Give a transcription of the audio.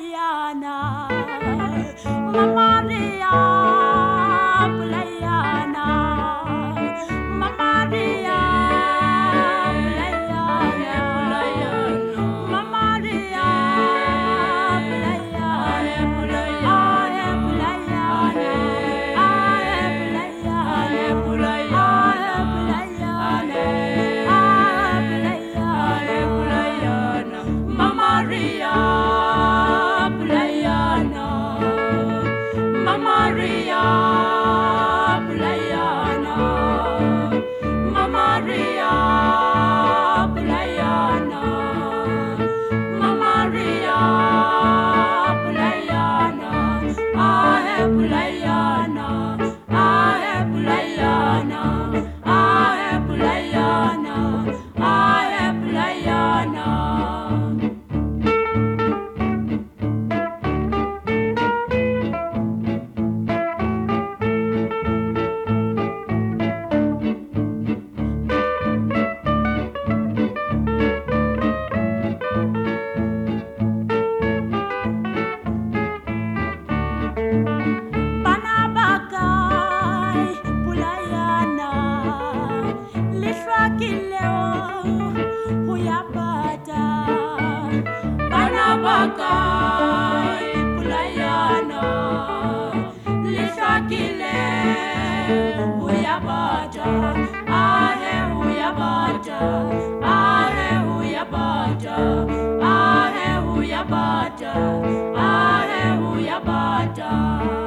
Pulayana, Mamaria, bada, ahe uyabada, ahe uyabada.